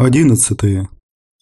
Одиннадцатое.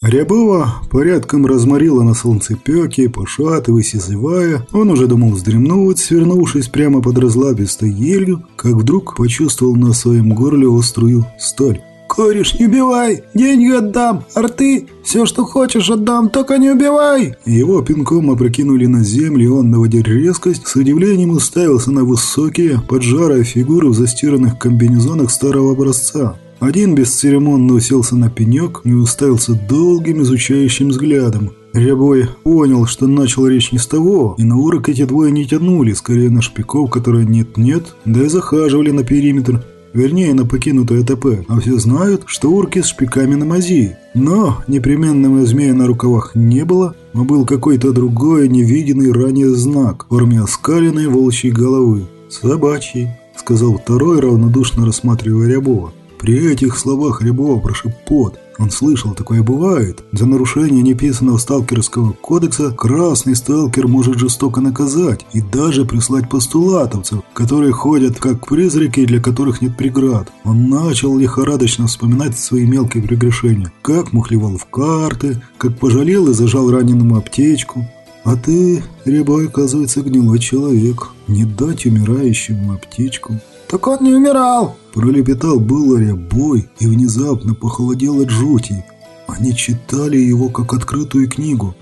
Рябова порядком разморила на солнцепеке, пошатываясь и зевая. Он уже думал вздремнуть, свернувшись прямо под разлапистой елью, как вдруг почувствовал на своем горле острую сталь. «Кореш, не убивай! Деньги отдам! Арты! Все, что хочешь, отдам, только не убивай!» Его пинком опрокинули на землю, и он, наводя резкость, с удивлением уставился на высокие, поджарые фигуры в застиранных комбинезонах старого образца. Один бесцеремонно уселся на пенек и уставился долгим изучающим взглядом. Рябой понял, что начал речь не с того, и на урок эти двое не тянули, скорее на шпиков, которые нет-нет, да и захаживали на периметр. Вернее, на покинутое ТП, а все знают, что урки с шпиками на мази. Но непременного змея на рукавах не было, а был какой-то другой невиденный ранее знак в форме оскаленной волчьей головы. «Собачий», — сказал второй, равнодушно рассматривая Рябова. При этих словах Рябова прошиб пот. Он слышал, такое бывает. За нарушение неписанного сталкерского кодекса красный сталкер может жестоко наказать и даже прислать постулатовцев, которые ходят как призраки, для которых нет преград. Он начал лихорадочно вспоминать свои мелкие прегрешения. Как мухлевал в карты, как пожалел и зажал раненому аптечку. А ты, Рябой, оказывается, гнилой человек. Не дать умирающему аптечку. «Так он не умирал!» Пролепетал было рябой и внезапно похолодел от жути. Они читали его как открытую книгу.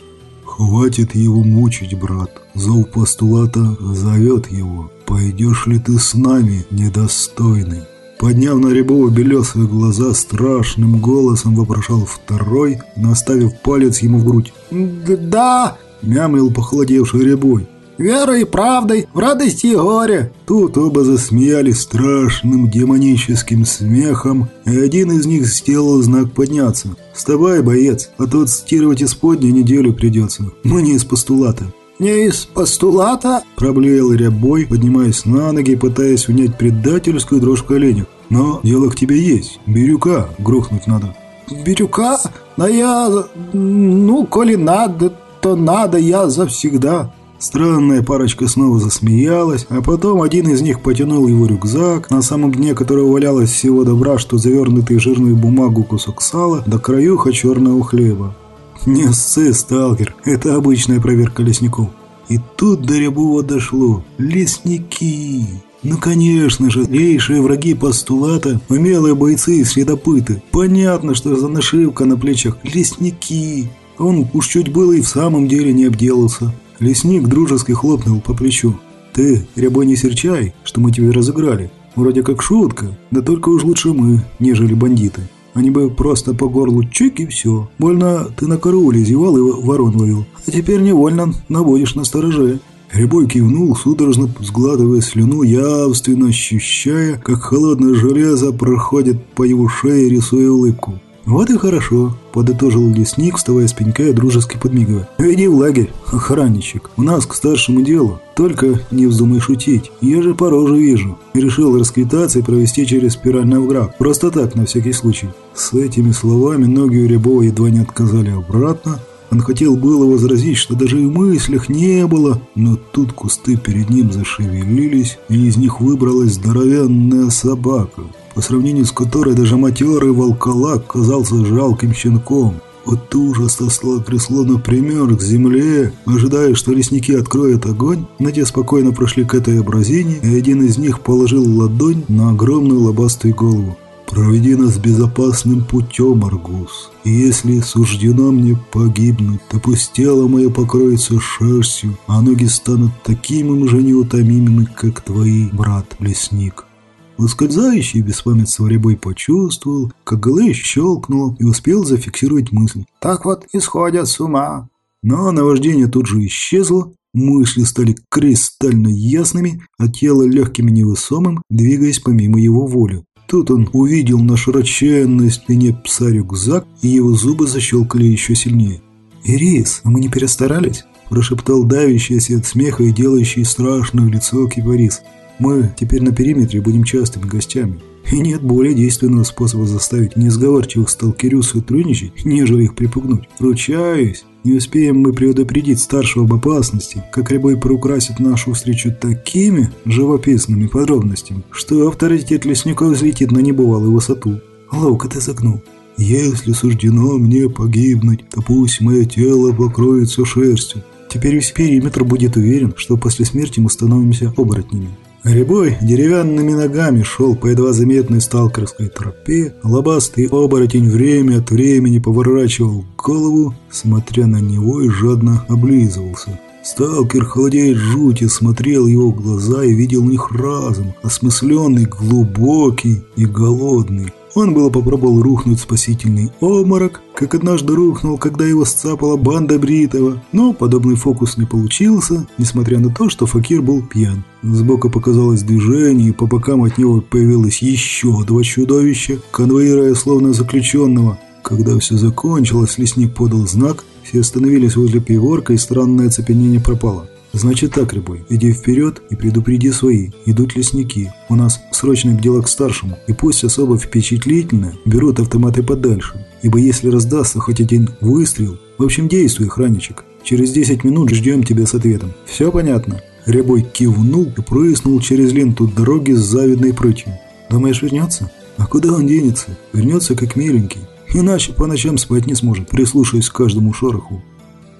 «Хватит его мучить, брат. Зов постулата зовет его. Пойдешь ли ты с нами, недостойный?» Подняв на Рябова белесые глаза, страшным голосом вопрошал второй, наставив палец ему в грудь. «Да!» – мямлил похолодевший Рябой верой и правдой, в радости и горе». Тут оба засмеялись страшным демоническим смехом, и один из них сделал знак подняться. «Вставай, боец, а то отстирывать исподней неделю придется. Мы не из постулата». «Не из постулата?» – проблеял рябой, поднимаясь на ноги и пытаясь унять предательскую дрожь в коленях. «Но дело к тебе есть. Бирюка грохнуть надо». «Бирюка? Да я... Ну, коли надо, то надо, я завсегда». Странная парочка снова засмеялась, а потом один из них потянул его рюкзак, на самом дне которого валялось всего добра, что завернутый в жирную бумагу кусок сала, до краюха черного хлеба. Не ссы, сталкер, это обычная проверка лесников. И тут до Рябова дошло. Лесники! Ну, конечно же, злейшие враги постулата, умелые бойцы и следопыты. Понятно, что за нашивка на плечах лесники. Он уж чуть было и в самом деле не обделался. Лесник дружески хлопнул по плечу. «Ты, рябой, не серчай, что мы тебе разыграли. Вроде как шутка, да только уж лучше мы, нежели бандиты. Они бы просто по горлу чик и все. Больно ты на карауле зевал и ворон ловил, а теперь невольно наводишь на стороже». Рябой кивнул, судорожно сгладывая слюну, явственно ощущая, как холодное железо проходит по его шее, рисуя улыбку. «Вот и хорошо», – подытожил лесник, вставая с пенька и дружески подмигивая. «Веди в лагерь, охранничек. У нас к старшему делу. Только не вздумай шутить. Я же по роже вижу. Решил расквитаться и провести через спиральный враг. Просто так, на всякий случай». С этими словами ноги у Рябова едва не отказали обратно. Он хотел было возразить, что даже и мыслях не было, но тут кусты перед ним зашевелились, и из них выбралась здоровенная собака по сравнению с которой даже матерый волколак казался жалким щенком. Вот ужас осло трясло например к земле, ожидая, что лесники откроют огонь, но те спокойно прошли к этой образине, и один из них положил ладонь на огромную лобастую голову. «Проведи нас безопасным путем, Аргус, и если суждено мне погибнуть, то пусть тело мое покроется шерстью, а ноги станут такими же неутомимыми, как твои, брат-лесник». Ускользающий беспамятство рябой почувствовал, как голы щелкнуло и успел зафиксировать мысль. «Так вот исходят с ума». Но наваждение тут же исчезло, мысли стали кристально ясными, а тело легким и невысомым, двигаясь помимо его воли. Тут он увидел на широченной спине пса рюкзак, и его зубы защелкали еще сильнее. «Ирис, мы не перестарались?» – прошептал давящийся от смеха и делающий страшное лицо кипарис. Мы теперь на периметре будем частыми гостями. И нет более действенного способа заставить несговорчивых сталкерю сотрудничать, нежели их припугнуть. Ручаюсь, не успеем мы предупредить старшего об опасности, как Рябой проукрасит нашу встречу такими живописными подробностями, что авторитет лесников взлетит на небывалую высоту. Ловко ты загнул. «Если суждено мне погибнуть, то пусть мое тело покроется шерстью». Теперь весь периметр будет уверен, что после смерти мы становимся оборотнями. Рябой деревянными ногами шел по едва заметной сталкерской тропе, лобастый оборотень время от времени поворачивал голову, смотря на него и жадно облизывался. Сталкер, холодея жути, смотрел его в глаза и видел в них разум, осмысленный, глубокий и голодный. Он было попробовал рухнуть спасительный обморок, как однажды рухнул, когда его сцапала банда Бритова, но подобный фокус не получился, несмотря на то, что Факир был пьян. Сбоку показалось движение, и по бокам от него появилось еще два чудовища, конвоируя словно заключенного. Когда все закончилось, лесник подал знак, все остановились возле пиворка, и странное оцепенение пропало. «Значит так, Рябой, иди вперед и предупреди свои. Идут лесники. У нас срочное дело к старшему. И пусть особо впечатлительно берут автоматы подальше. Ибо если раздастся хоть один выстрел... В общем, действуй, охранничек. Через 10 минут ждем тебя с ответом. Все понятно?» Рябой кивнул и прыснул через ленту дороги с завидной прытью. «Думаешь, вернется? А куда он денется? Вернется как миленький. Иначе по ночам спать не сможет, прислушиваясь к каждому шороху.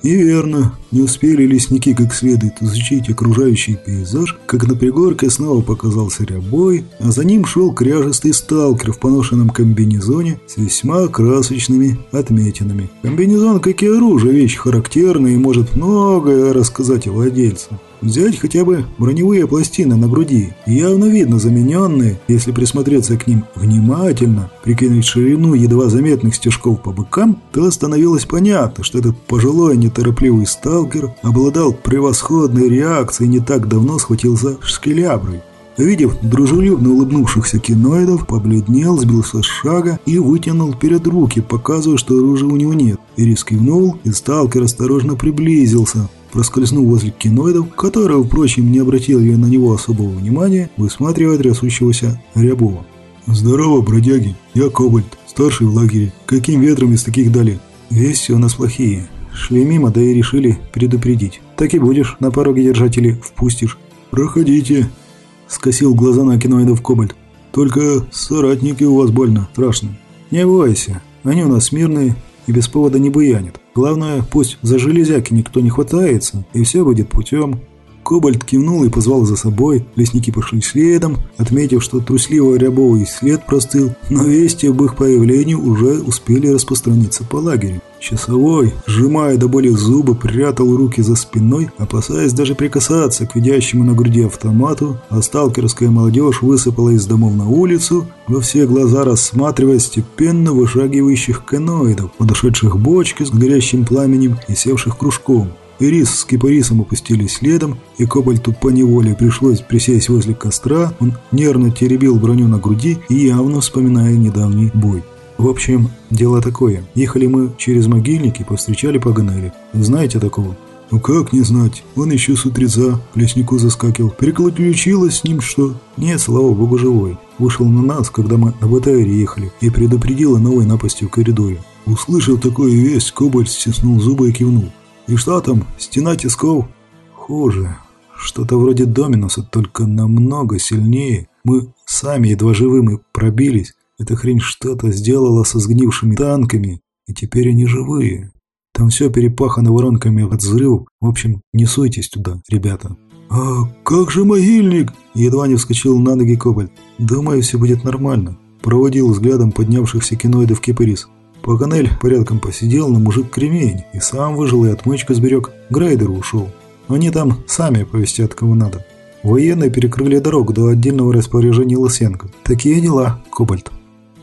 И верно, не успели лесники как следует изучить окружающий пейзаж, как на пригорке снова показался рябой, а за ним шел кряжестый сталкер в поношенном комбинезоне с весьма красочными отметинами. Комбинезон, как и оружие, вещь характерная и может многое рассказать о владельце. Взять хотя бы броневые пластины на груди, явно видно замененные, если присмотреться к ним внимательно, прикинуть ширину едва заметных стежков по бокам, то становилось понятно, что этот пожилой неторопливый сталкер обладал превосходной реакцией и не так давно схватился шкеляброй. Увидев дружелюбно улыбнувшихся киноидов, побледнел, сбился с шага и вытянул перед руки, показывая, что оружия у него нет. Ирис кивнул, и сталкер осторожно приблизился, проскользнув возле киноидов, которые, впрочем, не обратили на него особого внимания, высматривая трясущегося Рябова. «Здорово, бродяги! Я Кобальт, старший в лагере. Каким ветром из таких дали?» «Вести у нас плохие. Шли мимо, да и решили предупредить. Так и будешь на пороге держать или впустишь?» «Проходите!» – скосил глаза на киноидов Кобальт. «Только соратники у вас больно, страшно». «Не бойся, они у нас мирные и без повода не буянят. Главное, пусть за железяки никто не хватается, и все будет путем. Кобальт кивнул и позвал за собой. Лесники пошли следом, отметив, что трусливый рябовый след простыл, но вести об их появлении уже успели распространиться по лагерю. Часовой, сжимая до боли зубы, прятал руки за спиной, опасаясь даже прикасаться к видящему на груди автомату, а сталкерская молодежь высыпала из домов на улицу, во все глаза рассматривая степенно вышагивающих каноидов, подошедших бочки с горящим пламенем и севших кружком. Ирис с кипарисом опустились следом, и Кобальту поневоле пришлось присесть возле костра, он нервно теребил броню на груди и явно вспоминая недавний бой. В общем, дело такое. Ехали мы через могильники, повстречали Паганелли. Знаете такого? Ну как не знать, он еще с утреца к леснику заскакивал. Переключилось с ним что? Нет, слава богу, живой. Вышел на нас, когда мы на БТРе ехали, и предупредил о новой напасти в коридоре. Услышав такую весть, Кобальт стиснул зубы и кивнул. И что там, стена тисков? Хуже. Что-то вроде Доминуса, только намного сильнее. Мы сами едва живыми пробились. Эта хрень что-то сделала со сгнившими танками, и теперь они живые. Там все перепахано воронками от взрывов. В общем, не суйтесь туда, ребята. «А как же могильник?» Едва не вскочил на ноги Кобальт. «Думаю, все будет нормально», проводил взглядом поднявшихся киноидов Кипарис. Паганель порядком посидел, но мужик кремень, и сам выжил и отмычку сберег, Грейдеру ушел. Они там сами повестят, кого надо. Военные перекрыли дорогу до отдельного распоряжения Лысенко. Такие дела, Кобальт.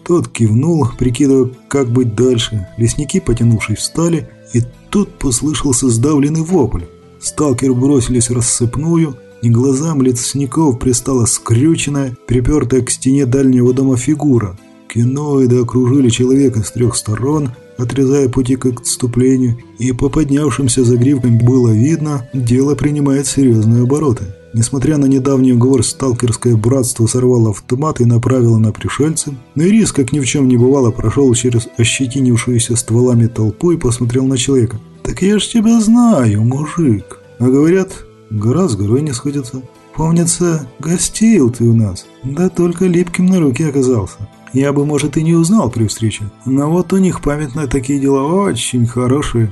Тот кивнул, прикидывая, как быть дальше. Лесники, потянувшись, встали, и тут послышался сдавленный вопль. Сталкер бросились в рассыпную, и глазам лесников пристала скрюченная, припертая к стене дальнего дома фигура. Киноиды окружили человека с трех сторон, отрезая пути к отступлению, и по поднявшимся загривкам было видно, дело принимает серьезные обороты. Несмотря на недавний уговор, сталкерское братство сорвало автомат и направило на пришельцев, но Ирис, как ни в чем не бывало, прошел через ощетинившуюся стволами толпу и посмотрел на человека. «Так я ж тебя знаю, мужик!» А говорят, гора с горой не сходится. Помнится, гостил ты у нас, да только липким на руки оказался. я бы, может, и не узнал при встрече. Но вот у них память на такие дела очень хорошие».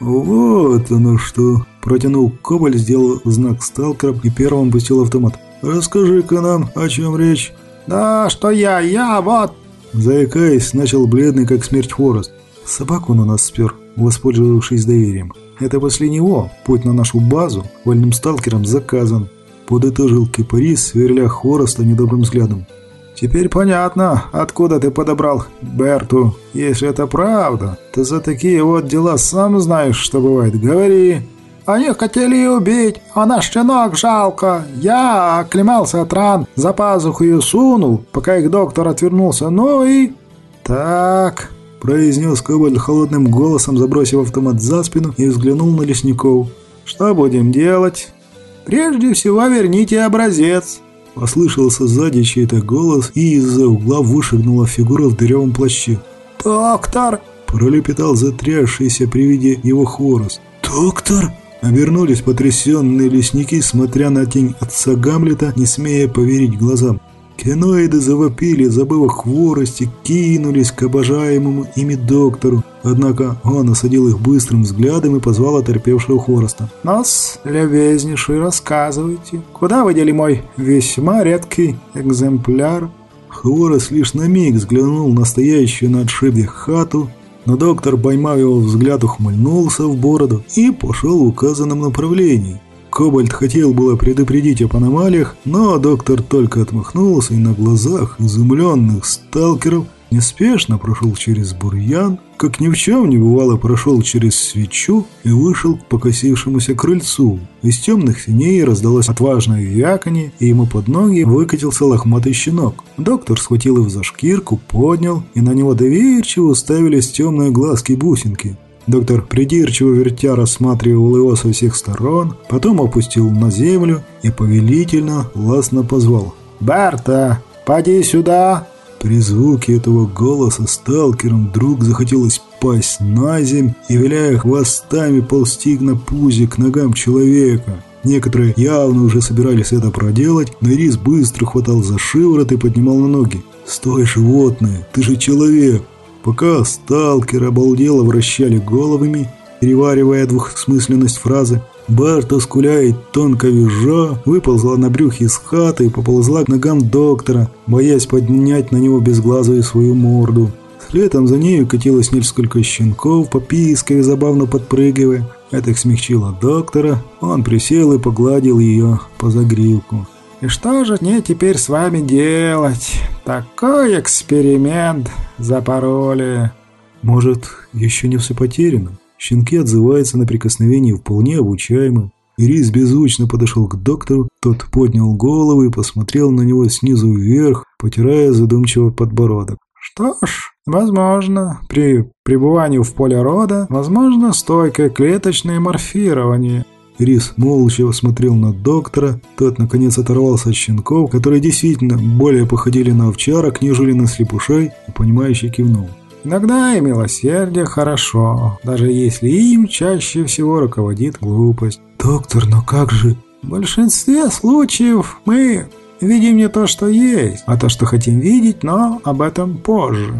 «Вот оно что!» Протянул Кобаль, сделал знак сталкера и первым пустил автомат. «Расскажи-ка нам, о чем речь?» «Да, что я, я, вот!» Заикаясь, начал бледный, как смерть хворост. Собаку он у нас спер, воспользовавшись доверием. Это после него путь на нашу базу вольным сталкером заказан. Подытожил кипарис, сверля хвороста недобрым взглядом. «Теперь понятно, откуда ты подобрал Берту. Если это правда, то за такие вот дела сам знаешь, что бывает. Говори!» Они хотели ее убить, а наш щенок жалко. Я оклемался от ран, за пазуху ее сунул, пока их доктор отвернулся. Ну и... Так, произнес Коваль холодным голосом, забросив автомат за спину и взглянул на лесников. Что будем делать? Прежде всего верните образец. Послышался сзади чей-то голос, и из-за угла вышагнула фигура в дырявом плаще. «Доктор!» – пролепетал затрясшийся при виде его хворост. «Доктор!» Обернулись потрясенные лесники, смотря на тень отца Гамлета, не смея поверить глазам. Кеноиды завопили, забыв о хворости, кинулись к обожаемому ими доктору. Однако он осадил их быстрым взглядом и позвал оторпевшего хвороста. «Нас, любезнейший, рассказывайте, куда вы дели мой весьма редкий экземпляр?» Хворост лишь на миг взглянул на стоящую на отшибе хату, но доктор, поймав его взгляд, ухмыльнулся в бороду и пошел в указанном направлении. Кобальт хотел было предупредить об аномалиях, но доктор только отмахнулся и на глазах изумленных сталкеров – неспешно прошел через бурьян, как ни в чем не бывало прошел через свечу и вышел к покосившемуся крыльцу. Из темных синей раздалось отважное вяканье, и ему под ноги выкатился лохматый щенок. Доктор схватил его за шкирку, поднял, и на него доверчиво уставились темные глазки-бусинки. Доктор придирчиво вертя рассматривал его со всех сторон, потом опустил на землю и повелительно, властно позвал. «Берта, поди сюда!» При звуке этого голоса сталкерам вдруг захотелось пасть на земь и, виляя хвостами, ползти на пузе к ногам человека. Некоторые явно уже собирались это проделать, но Ирис быстро хватал за шиворот и поднимал на ноги. «Стой, животное, ты же человек!» Пока сталкеры обалдело вращали головами, переваривая двухсмысленность фразы, Барта, скуляя тонко визжа, выползла на брюхе из хаты и поползла к ногам доктора, боясь поднять на него безглазую свою морду. Следом за нею катилось несколько щенков, попискивая, забавно подпрыгивая. Это их смягчило доктора, он присел и погладил ее по загривку. «И что же мне теперь с вами делать? Такой эксперимент запороли!» «Может, еще не все потеряно?» Щенки отзываются на прикосновение вполне обучаемо. Ирис беззвучно подошел к доктору, тот поднял голову и посмотрел на него снизу вверх, потирая задумчиво подбородок. Что ж, возможно, при пребывании в поле рода, возможно, стойкое клеточное морфирование. Рис молча смотрел на доктора, тот наконец оторвался от щенков, которые действительно более походили на овчарок, нежели на слепушей, и понимающе кивнул. Иногда и милосердие хорошо, даже если им чаще всего руководит глупость. Доктор, но как же? В большинстве случаев мы видим не то, что есть, а то, что хотим видеть, но об этом позже.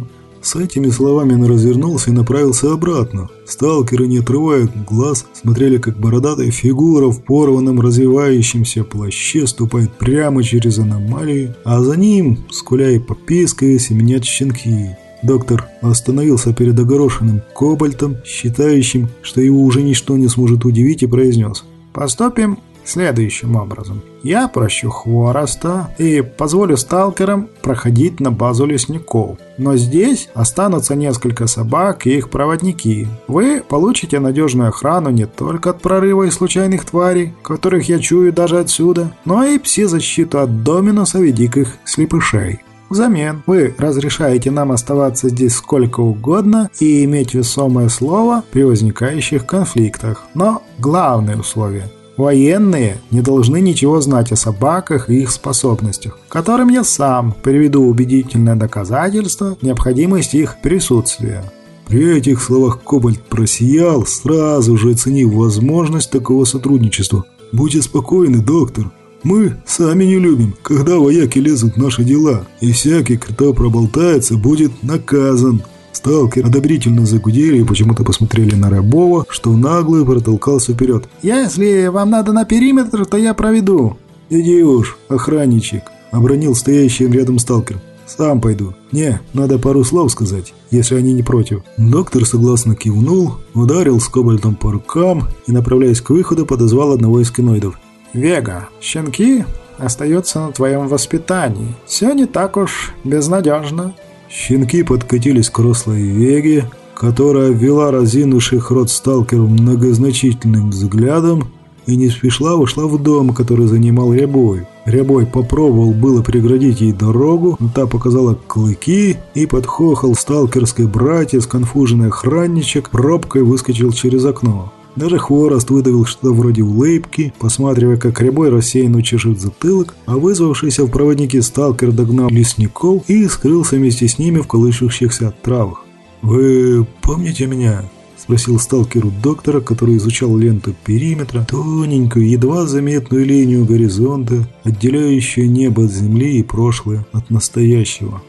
С этими словами он развернулся и направился обратно. Сталкеры, не отрывая глаз, смотрели, как бородатая фигура в порванном развивающемся плаще ступает прямо через аномалию, а за ним, скуля и попискивая, семенят щенки. Доктор остановился перед огорошенным кобальтом, считающим, что его уже ничто не сможет удивить, и произнес. «Поступим следующим образом. Я прощу хвороста и позволю сталкерам проходить на базу лесников. Но здесь останутся несколько собак и их проводники. Вы получите надежную охрану не только от прорыва и случайных тварей, которых я чую даже отсюда, но и пси-защиту от доминуса и диких слепышей. Взамен вы разрешаете нам оставаться здесь сколько угодно и иметь весомое слово при возникающих конфликтах. Но главное условие – Военные не должны ничего знать о собаках и их способностях, которым я сам приведу убедительное доказательство необходимости их присутствия. При этих словах Кобальт просиял, сразу же оценив возможность такого сотрудничества. «Будьте спокойны, доктор. Мы сами не любим, когда вояки лезут в наши дела, и всякий, кто проболтается, будет наказан. Сталкер одобрительно загудели и почему-то посмотрели на Рябова, что наглый протолкался вперед. «Если вам надо на периметр, то я проведу». «Иди уж, охранничек», — обронил стоящий рядом сталкер. «Сам пойду. Не, надо пару слов сказать, если они не против». Доктор согласно кивнул, ударил с кобальтом по рукам и, направляясь к выходу, подозвал одного из киноидов. «Вега, щенки остаются на твоем воспитании. Все не так уж безнадежно». Щенки подкатились к рослой Веге, которая ввела разинувших рот сталкеру многозначительным взглядом и не спешла ушла в дом, который занимал Рябой. Рябой попробовал было преградить ей дорогу, но та показала клыки, и под хохол сталкерской братья сконфуженный охранничек пробкой выскочил через окно. Даже хворост выдавил что-то вроде улыбки, посматривая, как Рябой рассеянно чешет затылок, а вызвавшийся в проводнике сталкер догнал лесников и скрылся вместе с ними в колышущихся травах. «Вы помните меня?» – спросил сталкер у доктора, который изучал ленту периметра, тоненькую, едва заметную линию горизонта, отделяющую небо от земли и прошлое от настоящего.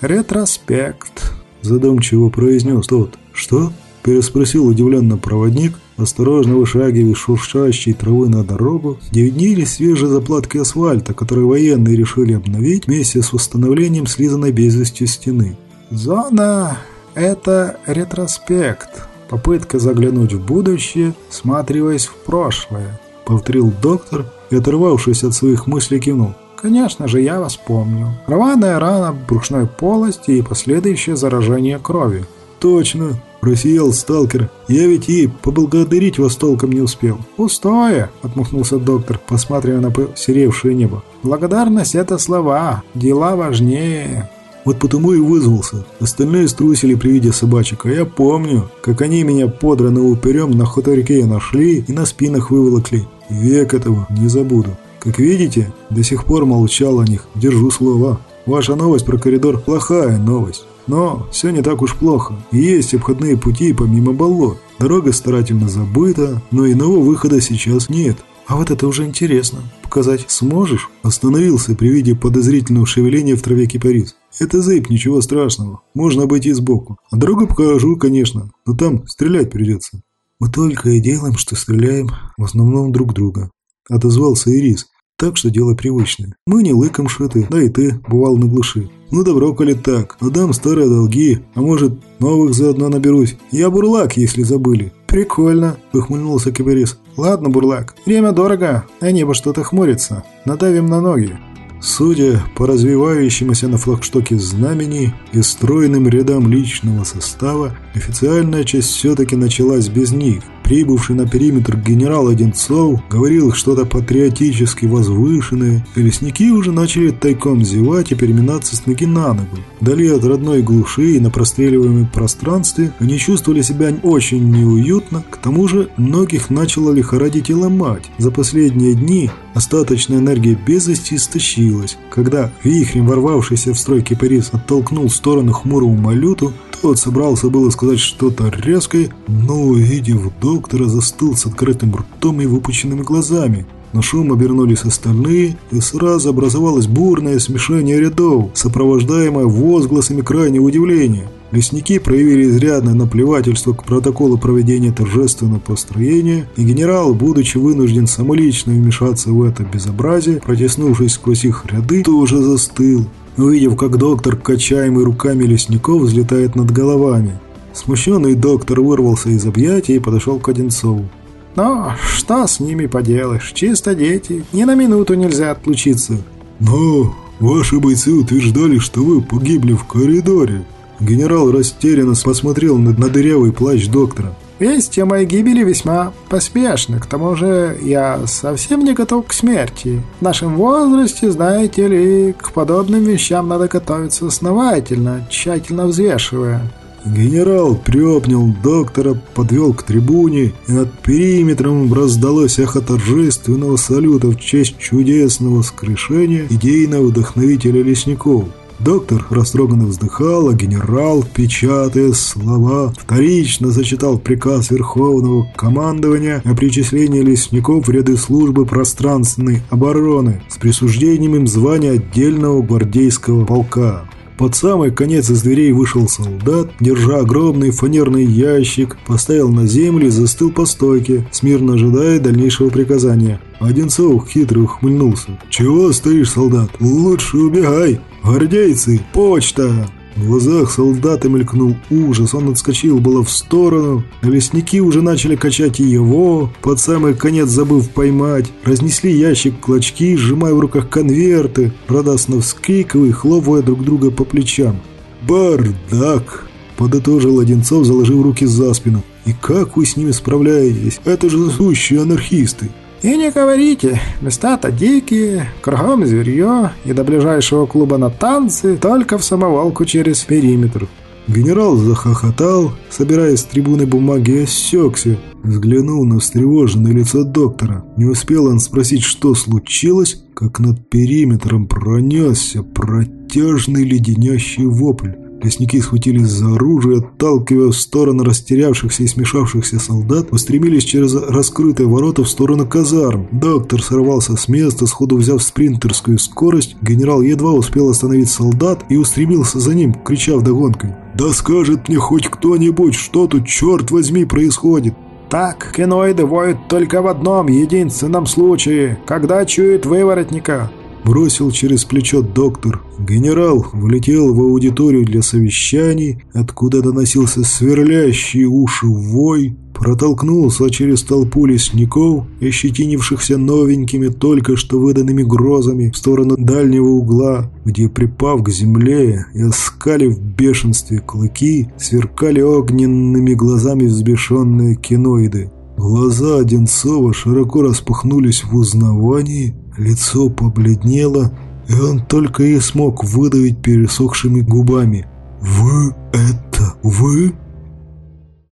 «Ретроспект», – задумчиво произнес тот. «Что?» – переспросил удивленно проводник – Осторожно вышагивая шуршащей травы на дорогу, где виднелись свежие заплатки асфальта, которые военные решили обновить вместе с восстановлением слизанной без вести стены. «Зона – это ретроспект, попытка заглянуть в будущее, сматриваясь в прошлое», – повторил доктор и, оторвавшись от своих мыслей, кивнул. «Конечно же, я вас помню. Рваная рана брюшной полости и последующее заражение крови». «Точно!» – просиял сталкер. «Я ведь и поблагодарить вас толком не успел». «Пустое!» – отмахнулся доктор, посматривая на посеревшее небо. «Благодарность – это слова, дела важнее». Вот потому и вызвался. Остальные струсили при виде собачек, а я помню, как они меня подранного уперем на хуторике нашли и на спинах выволокли. Век этого не забуду. Как видите, до сих пор молчал о них, держу слова. Ваша новость про коридор – плохая новость. Но все не так уж плохо. Есть обходные пути помимо болот. Дорога старательно забыта, но иного выхода сейчас нет. А вот это уже интересно. Показать сможешь? Остановился при виде подозрительного шевеления в траве кипарис. Это зыб, ничего страшного. Можно обойти сбоку. А дорогу покажу, конечно, но там стрелять придется. Мы только и делаем, что стреляем в основном друг друга. Отозвался Ирис. Так что дело привычное. Мы не лыком шиты, да и ты бывал на глуши. Ну добро, коли так. Отдам старые долги, а может, новых заодно наберусь. Я бурлак, если забыли. Прикольно, ухмыльнулся Киберис. Ладно, бурлак, время дорого, а небо что-то хмурится. Надавим на ноги. Судя по развивающемуся на флагштоке знамени и стройным рядам личного состава, официальная часть все-таки началась без них. Прибывший на периметр генерал Одинцов говорил что-то патриотически возвышенное, и лесники уже начали тайком зевать и переминаться с ноги на ногу. Вдали от родной глуши и на простреливаемом пространстве они чувствовали себя очень неуютно, к тому же многих начало лихорадить и ломать. За последние дни остаточная энергия безости истощилась. Когда вихрем ворвавшийся в строй кипарис оттолкнул в сторону хмурого малюту, тот собрался было сказать что-то резкое, но, увидев доктора, застыл с открытым ртом и выпученными глазами. На шум обернулись остальные, и сразу образовалось бурное смешение рядов, сопровождаемое возгласами крайнего удивления. Лесники проявили изрядное наплевательство к протоколу проведения торжественного построения, и генерал, будучи вынужден самолично вмешаться в это безобразие, протеснувшись сквозь их ряды, тоже застыл, увидев, как доктор, качаемый руками лесников, взлетает над головами. Смущенный доктор вырвался из объятий и подошел к Одинцову. «Но что с ними поделаешь? Чисто дети. Ни на минуту нельзя отлучиться». «Но ваши бойцы утверждали, что вы погибли в коридоре». Генерал растерянно посмотрел на дырявый плащ доктора. Весть о моей гибели весьма поспешна. К тому же я совсем не готов к смерти. В нашем возрасте, знаете ли, к подобным вещам надо готовиться основательно, тщательно взвешивая. Генерал приобнял доктора, подвел к трибуне, и над периметром раздалось эхо торжественного салюта в честь чудесного скрешения идейного вдохновителя лесников. Доктор растроганно вздыхал, а генерал, печатая слова, вторично зачитал приказ Верховного командования о причислении лесников в ряды службы пространственной обороны с присуждением им звания отдельного гвардейского полка. Под самый конец из дверей вышел солдат, держа огромный фанерный ящик, поставил на землю и застыл по стойке, смирно ожидая дальнейшего приказания. Одинцов хитро ухмыльнулся. «Чего стоишь, солдат? Лучше убегай! Гвардейцы! Почта!» В глазах солдата мелькнул ужас, он отскочил было в сторону, но лесники уже начали качать и его, под самый конец забыв поймать, разнесли ящик клочки, сжимая в руках конверты, радостно вскрикивая хлопая друг друга по плечам. «Бардак!» – подытожил Одинцов, заложив руки за спину. «И как вы с ними справляетесь? Это же сущие анархисты!» И не говорите, места-то дикие, кругом зверье, и до ближайшего клуба на танцы только в самоволку через периметр. Генерал захохотал, собираясь с трибуны бумаги, и осекся. Взглянул на встревоженное лицо доктора. Не успел он спросить, что случилось, как над периметром пронесся протяжный леденящий вопль. Лесники схватились за оружие, отталкивая в сторону растерявшихся и смешавшихся солдат, устремились через раскрытые ворота в сторону казарм. Доктор сорвался с места, сходу взяв спринтерскую скорость. Генерал едва успел остановить солдат и устремился за ним, крича вдогонкой. «Да скажет мне хоть кто-нибудь, что тут, черт возьми, происходит!» Так, киноиды воют только в одном единственном случае, когда чуют выворотника. Бросил через плечо доктор. Генерал влетел в аудиторию для совещаний, откуда доносился сверлящий уши вой, протолкнулся через толпу лесников, ощетинившихся новенькими, только что выданными грозами, в сторону дальнего угла, где, припав к земле и оскалив в бешенстве клыки, сверкали огненными глазами взбешенные киноиды. Глаза Одинцова широко распахнулись в узнавании, лицо побледнело, и он только и смог выдавить пересохшими губами. «Вы это вы?»